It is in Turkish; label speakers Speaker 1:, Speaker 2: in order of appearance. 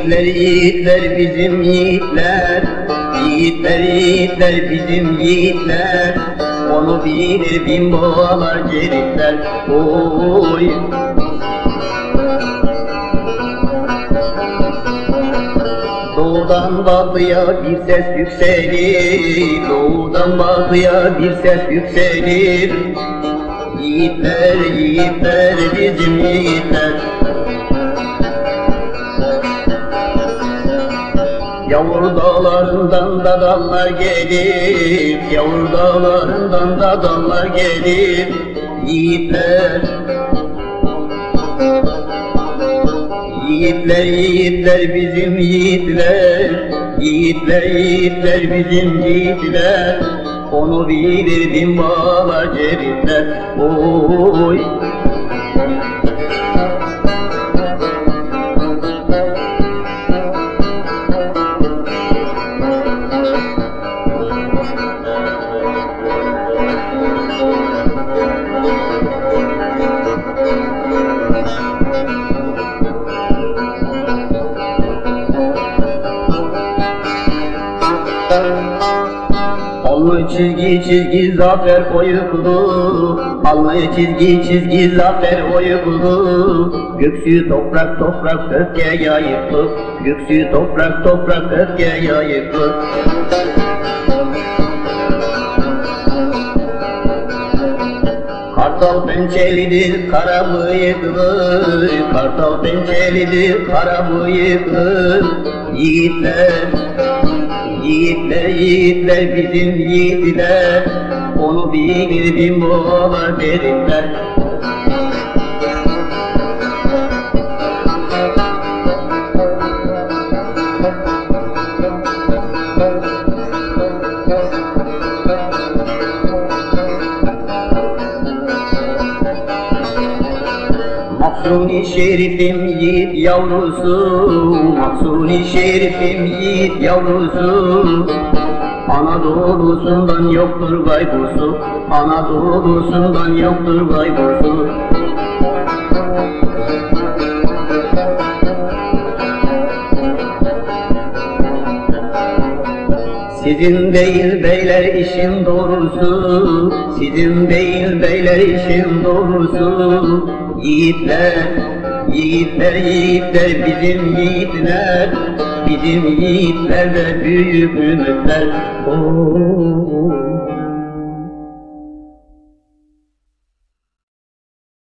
Speaker 1: yiğitler, yiğitler bizim yiğitler. Yiğitler, yiğitler bizim yiğitler. Onu bilir bin boğalar ceritler Oy. Doğudan batıya bir ses yükselir. Doğudan batıya bir ses yükselir. Yiğitler, yiğitler, bizim yiğitler Yavur dağlarından da dallar gelir Yavur dağlarından da dallar gelir. Yiğitler Yiğitler, yiğitler bizim yiğitler. Yiğitler, yiğitler bizim yiğitler. Onu bilir bin bağlar ceritler Oy Alnı çizgi çizgi zafer oyuklu Alnı çizgi çizgi zafer oyuklu Göksü toprak toprak öfke yayıklı Göksü toprak toprak öfke yayıklı Kartal pençelidir kara bıyıklı Kartal pençelidir kara bıyıklı Yiğitler Yiğitler, yiğitler bizim yiğitler. Onu bilir bin boğalar verirler Mahsuni şerifim yiğit yavrusu Mahsuni şerifim yiğit yavrusu. Anadolu'sundan yoktur gaybusu Anadolu'sundan yoktur gaybusu Sizin değil beyler işin doğrusu Sizin değil beyler işin doğrusu Yiğitler, yiğitler, yiğitler bizim yiğitler Bizim yiğitler de büyük ümitler Oo.